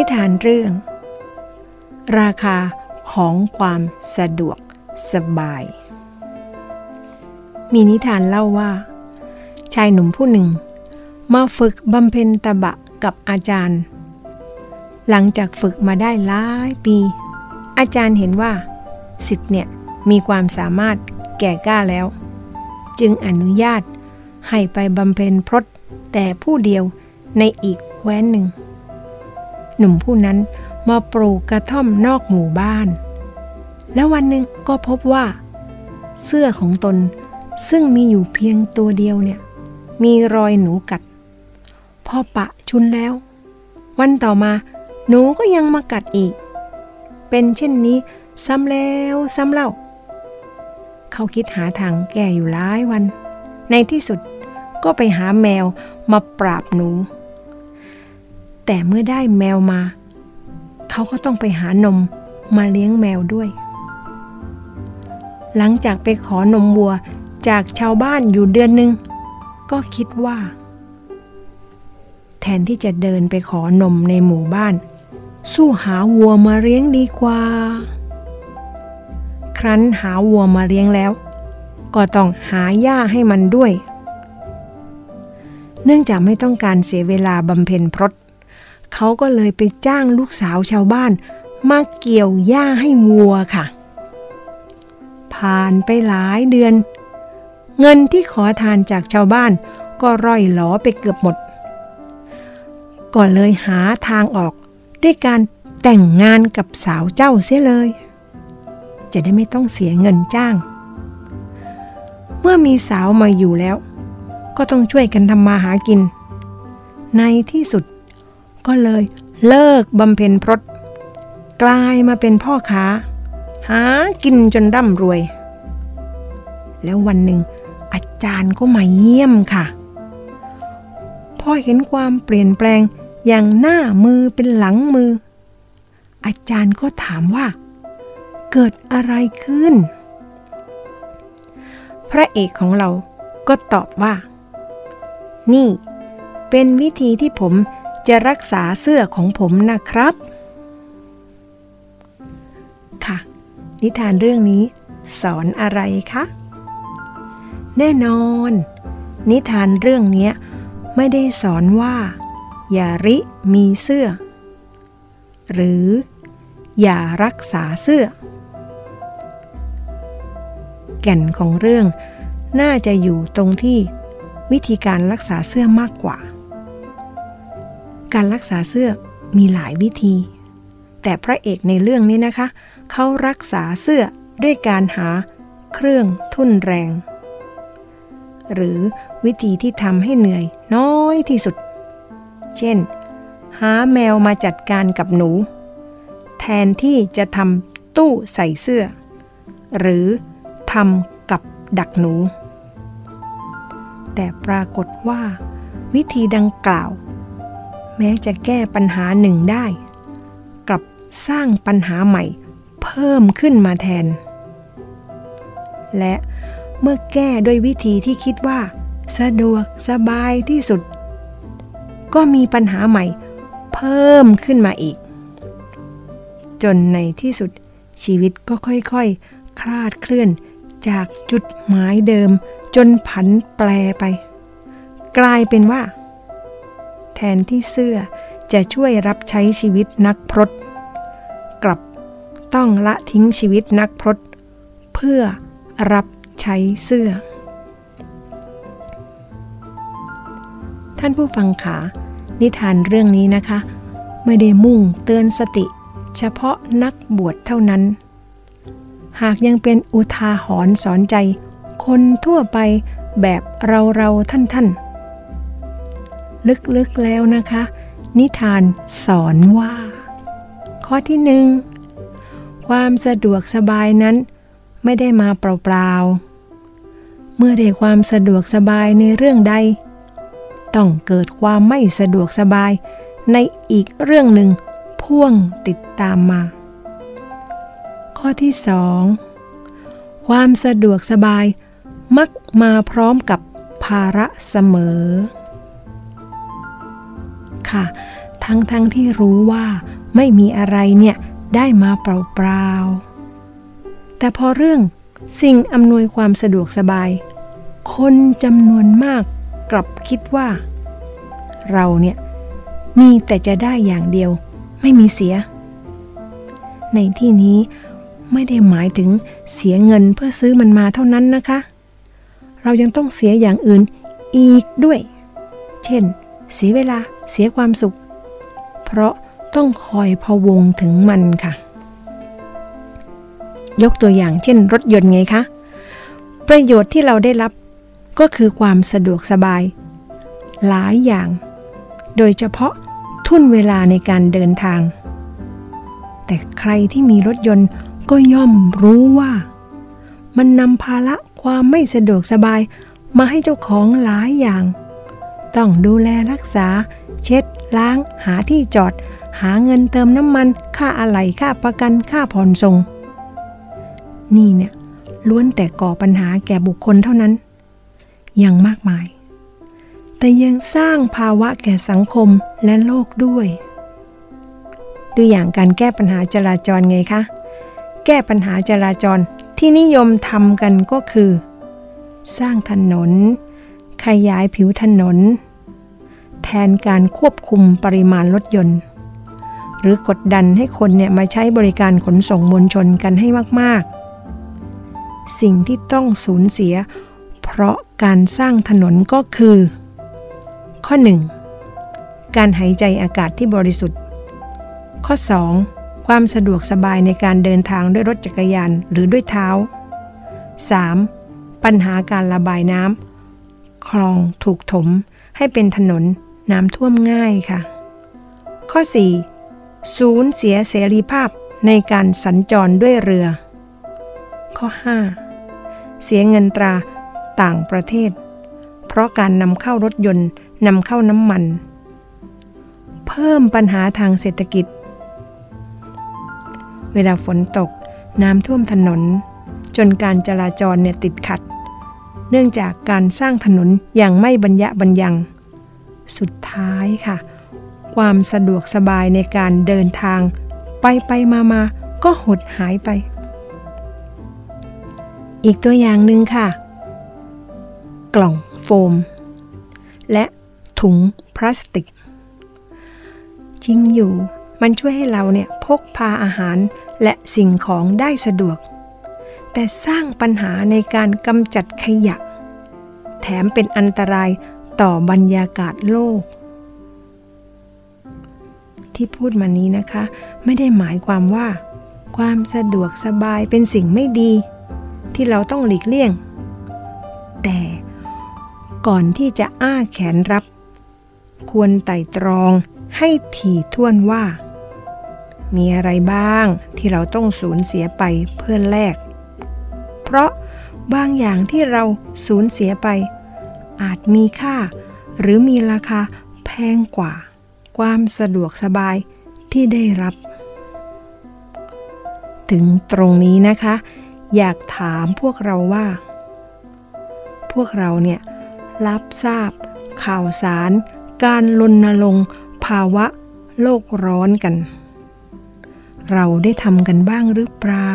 นิทานเรื่อง ราคาของความสะดวกสบาย มีนิทานเล่าว่า ชายหนุ่มผู้หนึ่ง มาฝึกบำเพ็ญตบะกับอาจารย์ หลังจากฝึกมาได้หลายปี อาจารย์เห็นว่า สิทธิ์เนี่ยมีความสามารถแก่กล้าแล้ว จึงอนุญาตให้ไปบำเพ็ญพรตแต่ผู้เดียวในอีกแคว้นหนึ่ง หนุ่มผู้นั้นมาปลูกกระท่อมนอกหมู่บ้าน แล้ววันหนึ่งก็พบว่า เสื้อของตนซึ่งมีอยู่เพียงตัวเดียวเนี่ย มีรอยหนูกัด พอปะชุนแล้ว วันต่อมาหนูก็ยังมากัดอีก เป็นเช่นนี้ซ้ำแล้วซ้ำเล่า เขาคิดหาทางแก้อยู่หลายวัน ในที่สุดก็ไปหาแมวมาปราบหนู แต่เมื่อได้แมวมา เขาก็ต้องไปหานมมาเลี้ยงแมวด้วย หลังจากไปขอนมวัวจากชาวบ้านอยู่เดือนหนึ่งก็คิดว่า แทนที่จะเดินไปขอนมในหมู่บ้าน สู้หาวัวมาเลี้ยงดีกว่า ครั้นหาวัวมาเลี้ยงแล้ว ก็ต้องหาหญ้าให้มันด้วย เนื่องจากไม่ต้องการเสียเวลาบำเพ็ญพรต เขาก็เลยไปจ้างลูกสาวชาวบ้าน มาเกี่ยวหญ้าให้วัวค่ะ ผ่านไปหลายเดือน เงินที่ขอทานจากชาวบ้านก็ร่อยหลอไปเกือบหมด ก่อนเลยหาทางออกด้วยการแต่งงานกับสาวเจ้าเสียเลย จะได้ไม่ต้องเสียเงินจ้าง เมื่อมีสาวมาอยู่แล้ว ก็ต้องช่วยกันทำมาหากิน ในที่สุด ก็เลยเลิกบำเพ็ญพรตกลายมาเป็นพ่อค้า หากินจนร่ำรวย แล้ววันหนึ่งอาจารย์ก็มาเยี่ยมค่ะพอเห็นความเปลี่ยนแปลงอย่างหน้ามือเป็นหลังมือ อาจารย์ก็ถามว่า เกิดอะไรขึ้น พระเอกของเราก็ตอบว่า นี่ เป็นวิธีที่ผม จะรักษาเสื้อของผมนะครับ ค่ะ นิทานเรื่องนี้ สอนอะไรคะ แน่นอน นิทานเรื่องนี้ไม่ได้สอนว่า อย่าริมีเสื้อ หรือ อย่ารักษาเสื้อ แก่นของเรื่องน่าจะอยู่ตรงที่วิธีการรักษาเสื้อมากกว่า การรักษาเสื้อมีหลายวิธี แต่พระเอกในเรื่องนี้นะคะ เขารักษาเสื้อด้วยการหาเครื่องทุ่นแรง หรือวิธีที่ทำให้เหนื่อยน้อยที่สุด เช่น หาแมวมาจัดการกับหนู แทนที่จะทำตู้ใส่เสื้อ หรือทำกับดักหนู แต่ปรากฏว่า วิธีดังกล่าว แม้จะแก้ปัญหาหนึ่งได้ กลับสร้างปัญหาใหม่เพิ่มขึ้นมาแทน และเมื่อแก้ด้วยวิธีที่คิดว่า สะดวกสบายที่สุด ก็มีปัญหาใหม่เพิ่มขึ้นมาอีก จนในที่สุดชีวิตก็ค่อยๆคลาดเคลื่อนจากจุดหมายเดิมจนผันแปรไป กลายเป็นว่า แทนที่เสื้อจะช่วยรับใช้ชีวิตนักพรตกลับต้องละทิ้งชีวิตนักพรตเพื่อรับใช้เสื้อ ท่านผู้ฟังขานิทานเรื่องนี้นะคะ ไม่ได้มุ่งเตือนสติ เฉพาะนักบวชเท่านั้น หากยังเป็นอุทาหรณ์สอนใจ คนทั่วไปแบบเราเราท่านท่าน ลึกๆแล้วนะคะ นิทานสอนว่า ข้อที่หนึ่งความสะดวกสบายนั้น ไม่ได้มาเปล่าๆ เมื่อได้ความสะดวกสบายในเรื่องใด ต้องเกิดความไม่สะดวกสบายในอีกเรื่องหนึ่งพ่วงติดตามมา ข้อที่สองความสะดวกสบายมักมาพร้อมกับภาระเสมอ ค่ะ ทั้งๆทที่รู้ว่าไม่มีอะไรเนี่ยได้มาเปล่าๆ แต่พอเรื่องสิ่งอำนวยความสะดวกสบาย คนจำนวนมากกลับคิดว่า เราเนี่ยมีแต่จะได้อย่างเดียว ไม่มีเสีย ในที่นี้ไม่ได้หมายถึงเสียเงินเพื่อซื้อมันมาเท่านั้นนะคะ เรายังต้องเสียอย่างอื่นอีกด้วย เช่น เสียเวลา เสียความสุข เพราะต้องคอยพะวงถึงมันค่ะ ยกตัวอย่างเช่นรถยนต์ไงคะ ประโยชน์ที่เราได้รับก็คือความสะดวกสบาย หลายอย่าง โดยเฉพาะทุนเวลาในการเดินทาง แต่ใครที่มีรถยนต์ก็ย่อมรู้ว่า มันนำภาระความไม่สะดวกสบายมาให้เจ้าของหลายอย่าง ต้องดูแลรักษา เช็ดล้าง หาที่จอด หาเงินเติมน้ำมัน ค่าอะไหล่ค่าประกันค่าผ่อนส่ง นี่เนี่ยล้วนแต่ก่อปัญหาแก่บุคคลเท่านั้นยังมากมาย แต่ยังสร้างภาวะแก่สังคมและโลกด้วยดูอย่างการแก้ปัญหาจราจรไงคะ แก้ปัญหาจราจรที่นิยมทำกันก็คือ สร้างถนน ขยายผิวถนน แทนการควบคุมปริมาณรถยนต์ หรือกดดันให้คนเนี่ยมาใช้บริการขนส่งมวลชนกันให้มากๆ สิ่งที่ต้องสูญเสีย เพราะการสร้างถนนก็คือ ข้อ 1. การหายใจอากาศที่บริสุทธิ์ ข้อ 2. ความสะดวกสบายในการเดินทางด้วยรถจักรยานหรือด้วยเท้า 3. ปัญหาการระบายน้ำ คลองถูกถมให้เป็นถนนน้ำท่วมง่ายค่ะ ข้อ 4. ศูนย์เสียเสรีภาพในการสัญจรด้วยเรือ ข้อ 5. เสียเงินตราต่างประเทศ เพราะการนำเข้ารถยนต์นำเข้าน้ำมัน เพิ่มปัญหาทางเศรษฐกิจ เวลาฝนตกน้ำท่วมถนน จนการจราจรเนี่ยติดขัด เนื่องจากการสร้างถนนอย่างไม่บรรยะบรรยัง สุดท้ายค่ะ ความสะดวกสบายในการเดินทาง ไปไปมามาก็หดหายไป อีกตัวอย่างหนึ่งค่ะ กล่องโฟม และถุงพลาสติก จริงอยู่มันช่วยให้เราเนี่ยพกพาอาหารและสิ่งของได้สะดวก แต่สร้างปัญหาในการกำจัดขยะ แถมเป็นอันตรายต่อบรรยากาศโลก ที่พูดมานี้นะคะ ไม่ได้หมายความว่า ความสะดวกสบายเป็นสิ่งไม่ดี ที่เราต้องหลีกเลี่ยง แต่ก่อนที่จะอ้าแขนรับ ควรไต่ตรองให้ถี่ถ้วนว่า มีอะไรบ้างที่เราต้องสูญเสียไปเพื่อแลก เพราะบางอย่างที่เราสูญเสียไป อาจมีค่า หรือมีราคาแพงกว่า ความสะดวกสบายที่ได้รับ ถึงตรงนี้นะคะ อยากถามพวกเราว่า พวกเราเนี่ยรับทราบ ข่าวสาร การลนลงภาวะโลกร้อนกัน เราได้ทำกันบ้างหรือเปล่า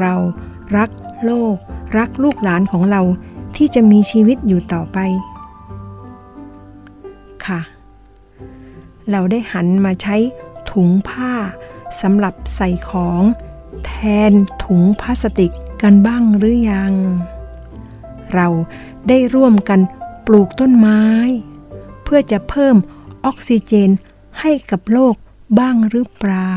เรารักโลก รักลูกหลานของเราที่จะมีชีวิตอยู่ต่อไป ค่ะ เราได้หันมาใช้ถุงผ้าสำหรับใส่ของแทนถุงพลาสติกกันบ้างหรือยัง เราได้ร่วมกันปลูกต้นไม้ เพื่อจะเพิ่มออกซิเจนให้กับโลกบ้างหรือเปล่า